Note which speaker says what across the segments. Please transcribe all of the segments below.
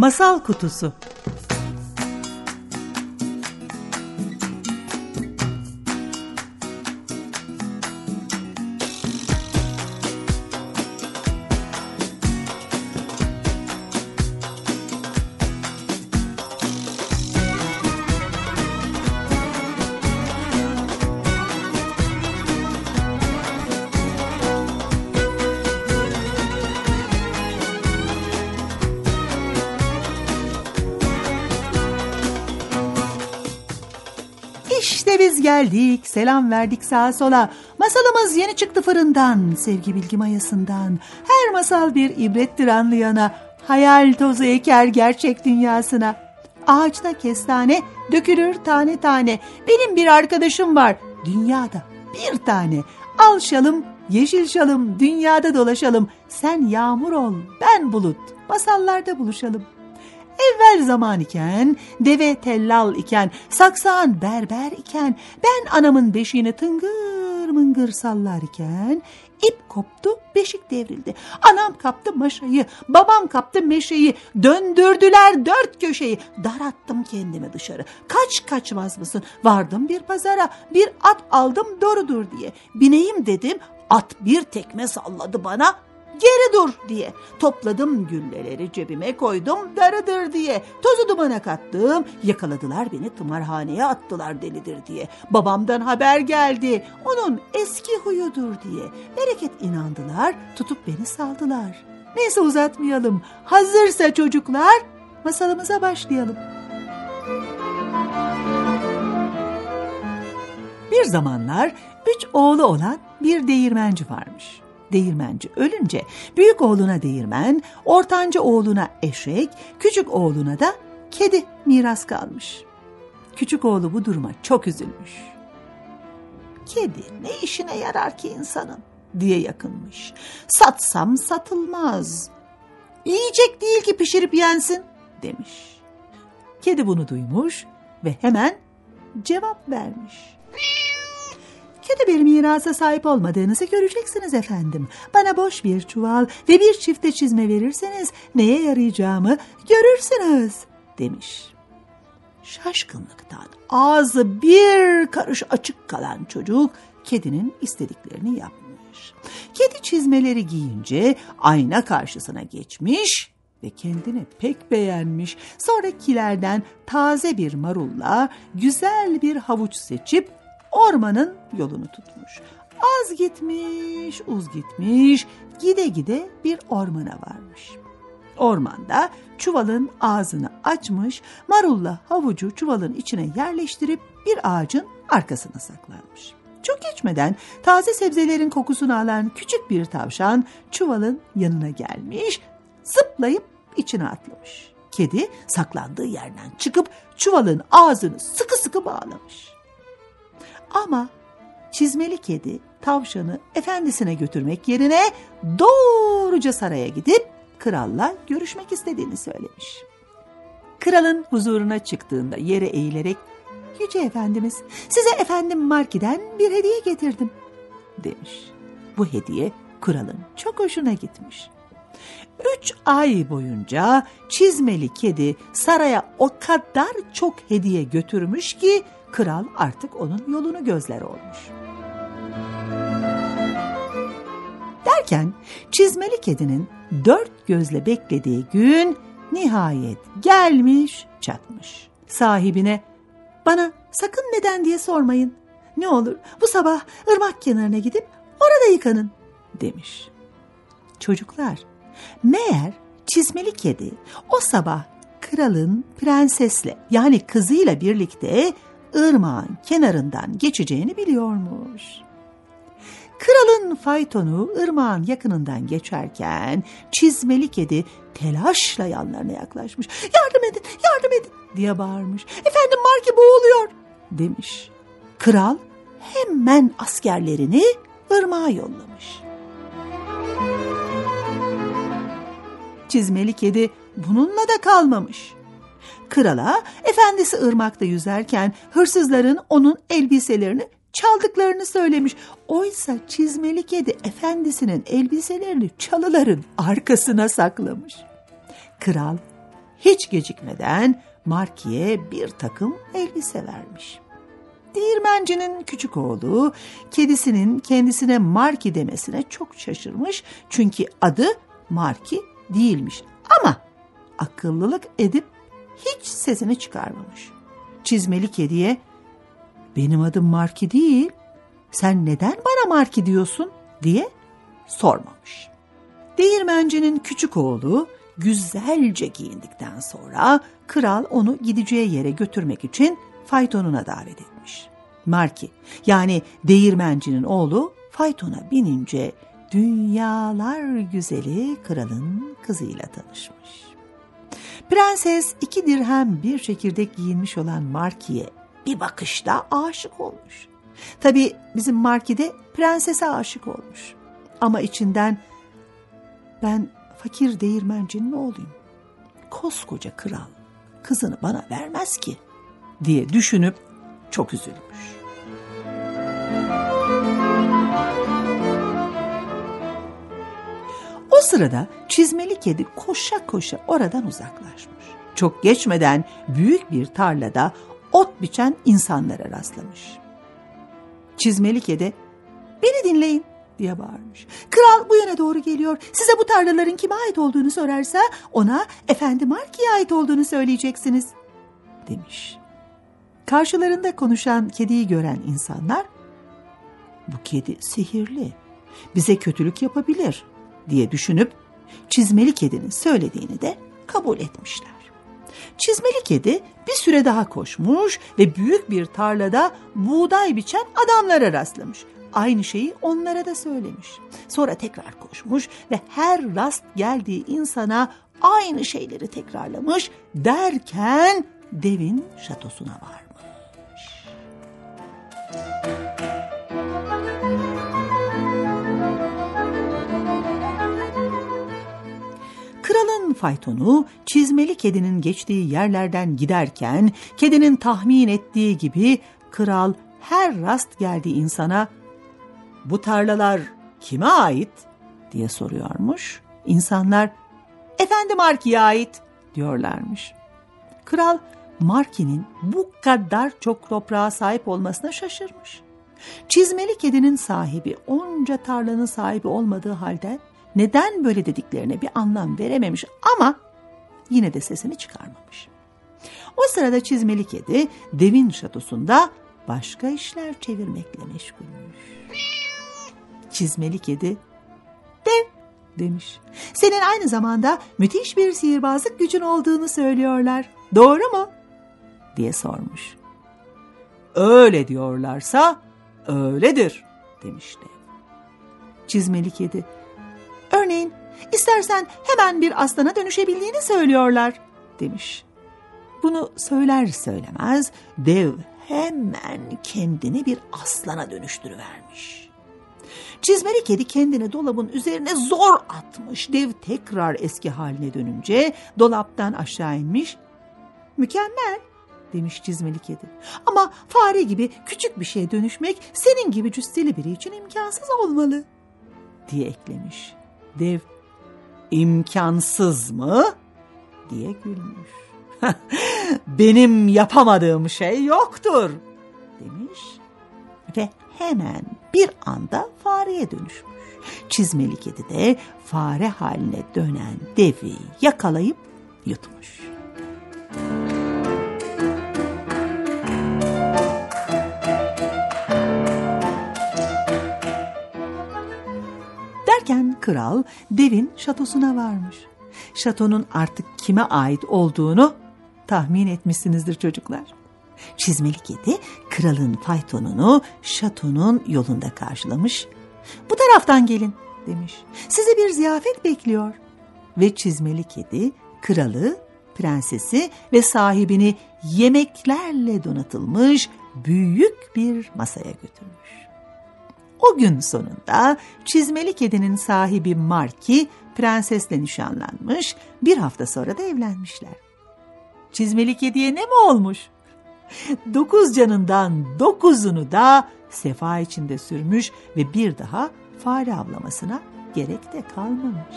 Speaker 1: Masal Kutusu geldik, selam verdik sağa sola. Masalımız yeni çıktı fırından, sevgi bilgi mayasından. Her masal bir ibrettir anlayana, hayal tozu eker gerçek dünyasına. Ağaçta kestane, dökülür tane tane. Benim bir arkadaşım var, dünyada bir tane. Al şalım, yeşil şalım, dünyada dolaşalım. Sen yağmur ol, ben bulut, masallarda buluşalım. Evvel zaman iken, deve tellal iken, saksağın berber iken, ben anamın beşiğini tıngır mıngır sallar iken, ip koptu, beşik devrildi. Anam kaptı maşayı, babam kaptı meşeyi, döndürdüler dört köşeyi. Darattım kendimi dışarı. Kaç kaçmaz mısın? Vardım bir pazara, bir at aldım doğrudur diye. Bineyim dedim, at bir tekme salladı bana, geri dur diye. Topladım gülleleri cebime koydum darıdır diye. Tozu dumana kattım yakaladılar beni tımarhaneye attılar delidir diye. Babamdan haber geldi onun eski huyudur diye. Bereket inandılar tutup beni saldılar. Neyse uzatmayalım hazırsa çocuklar masalımıza başlayalım. Bir zamanlar üç oğlu olan bir değirmenci varmış değirmenci ölünce büyük oğluna değirmen, ortanca oğluna eşek, küçük oğluna da kedi miras kalmış. Küçük oğlu bu duruma çok üzülmüş. Kedi ne işine yarar ki insanın diye yakınmış. Satsam satılmaz. Yiyecek değil ki pişirip yensin demiş. Kedi bunu duymuş ve hemen cevap vermiş. Kötü bir mirasa sahip olmadığınızı göreceksiniz efendim. Bana boş bir çuval ve bir çifte çizme verirseniz neye yarayacağımı görürsünüz demiş. Şaşkınlıktan ağzı bir karış açık kalan çocuk kedinin istediklerini yapmış. Kedi çizmeleri giyince ayna karşısına geçmiş ve kendini pek beğenmiş. Sonra kilerden taze bir marulla güzel bir havuç seçip ormanın yolunu tutmuş. Az gitmiş, uz gitmiş, gide gide bir ormana varmış. Ormanda çuvalın ağzını açmış, marulla havucu çuvalın içine yerleştirip bir ağacın arkasına saklanmış. Çok geçmeden taze sebzelerin kokusunu alan küçük bir tavşan çuvalın yanına gelmiş, zıplayıp içine atlamış. Kedi saklandığı yerden çıkıp çuvalın ağzını sıkı sıkı bağlamış. Ama çizmeli kedi tavşanı efendisine götürmek yerine doğruca saraya gidip kralla görüşmek istediğini söylemiş. Kralın huzuruna çıktığında yere eğilerek Yüce Efendimiz size efendim Marki'den bir hediye getirdim demiş. Bu hediye kralın çok hoşuna gitmiş. Üç ay boyunca çizmeli kedi saraya o kadar çok hediye götürmüş ki kral artık onun yolunu gözler olmuş. Derken çizmeli kedinin dört gözle beklediği gün nihayet gelmiş çatmış. Sahibine bana sakın neden diye sormayın. Ne olur bu sabah ırmak kenarına gidip orada yıkanın demiş. Çocuklar meğer çizmeli kedi o sabah kralın prensesle yani kızıyla birlikte ırmağın kenarından geçeceğini biliyormuş. Kralın faytonu ırmağın yakınından geçerken çizmeli kedi telaşla yanlarına yaklaşmış. Yardım edin, yardım edin diye bağırmış. Efendim Marki boğuluyor demiş. Kral hemen askerlerini ırmağa yollamış. Çizmeli kedi bununla da kalmamış. Krala efendisi ırmakta yüzerken hırsızların onun elbiselerini çaldıklarını söylemiş. Oysa çizmeli kedi efendisinin elbiselerini çalıların arkasına saklamış. Kral hiç gecikmeden Marki'ye bir takım elbise vermiş. Değirmencinin küçük oğlu kedisinin kendisine Marki demesine çok şaşırmış çünkü adı Marki değilmiş ama akıllılık edip hiç sesini çıkarmamış. Çizmeli kediye benim adım Marki değil sen neden bana Marki diyorsun diye sormamış. Değirmencinin küçük oğlu güzelce giyindikten sonra kral onu gideceği yere götürmek için faytonuna davet etmiş. Marki yani değirmencinin oğlu faytona binince dünyalar güzeli kralın kızıyla tanışmış. Prenses iki dirhem bir çekirdek giyinmiş olan Marki'ye bir bakışta aşık olmuş. Tabi bizim Marki de prensese aşık olmuş. Ama içinden ben fakir değirmencinin oğluyum. Koskoca kral kızını bana vermez ki diye düşünüp çok üzülmüş. O sırada çizmeli kedi koşa koşa oradan uzaklaşmış. Çok geçmeden büyük bir tarlada ot biçen insanlara rastlamış. Çizmeli kedi, beni dinleyin diye bağırmış. Kral bu yöne doğru geliyor. Size bu tarlaların kime ait olduğunu sorarsa ona Efendi Marki'ye ait olduğunu söyleyeceksiniz demiş. Karşılarında konuşan kediyi gören insanlar bu kedi sihirli, bize kötülük yapabilir diye düşünüp çizmeli kedinin söylediğini de kabul etmişler. Çizmeli kedi bir süre daha koşmuş ve büyük bir tarlada buğday biçen adamlara rastlamış. Aynı şeyi onlara da söylemiş. Sonra tekrar koşmuş ve her rast geldiği insana aynı şeyleri tekrarlamış derken devin şatosuna varmış. Faytonu çizmeli kedinin geçtiği yerlerden giderken kedinin tahmin ettiği gibi kral her rast geldiği insana bu tarlalar kime ait diye soruyormuş. İnsanlar efendi Marki'ye ait diyorlarmış. Kral Marki'nin bu kadar çok toprağa sahip olmasına şaşırmış. Çizmeli kedinin sahibi onca tarlanın sahibi olmadığı halde neden böyle dediklerine bir anlam verememiş ama yine de sesini çıkarmamış. O sırada çizmeli kedi devin şatosunda başka işler çevirmekle meşgulmüş. Çizmeli kedi dev demiş. Senin aynı zamanda müthiş bir sihirbazlık gücün olduğunu söylüyorlar. Doğru mu? diye sormuş. Öyle diyorlarsa öyledir demişti. Çizmeli kedi Örneğin istersen hemen bir aslana dönüşebildiğini söylüyorlar demiş. Bunu söyler söylemez dev hemen kendini bir aslana dönüştürüvermiş. Çizmeli kedi kendini dolabın üzerine zor atmış. Dev tekrar eski haline dönünce dolaptan aşağı inmiş. Mükemmel demiş çizmeli kedi. Ama fare gibi küçük bir şeye dönüşmek senin gibi cüsseli biri için imkansız olmalı diye eklemiş. Dev imkansız mı diye gülmüş. Benim yapamadığım şey yoktur demiş ve hemen bir anda fareye dönüşmüş. Çizmeli kedi de fare haline dönen devi yakalayıp yutmuş. Kral devin şatosuna varmış. Şatonun artık kime ait olduğunu tahmin etmişsinizdir çocuklar. Çizmeli kedi kralın faytonunu şatonun yolunda karşılamış. Bu taraftan gelin demiş. Sizi bir ziyafet bekliyor. Ve çizmeli kedi kralı, prensesi ve sahibini yemeklerle donatılmış büyük bir masaya götürmüş. O gün sonunda çizmeli kedinin sahibi Marki prensesle nişanlanmış, bir hafta sonra da evlenmişler. Çizmeli kediye ne mi olmuş? Dokuz canından dokuzunu da sefa içinde sürmüş ve bir daha fare avlamasına gerek de kalmamış.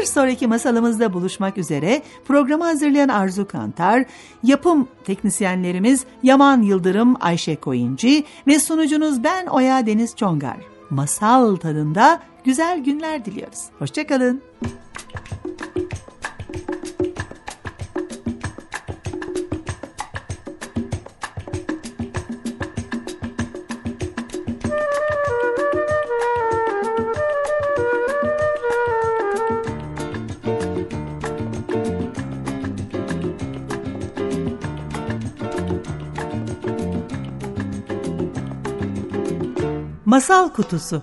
Speaker 1: Bir sonraki masalımızda buluşmak üzere programı hazırlayan Arzu Kantar, yapım teknisyenlerimiz Yaman Yıldırım, Ayşe Koyuncu ve sunucunuz ben Oya Deniz Çongar. Masal tadında güzel günler diliyoruz. Hoşçakalın. Masal Kutusu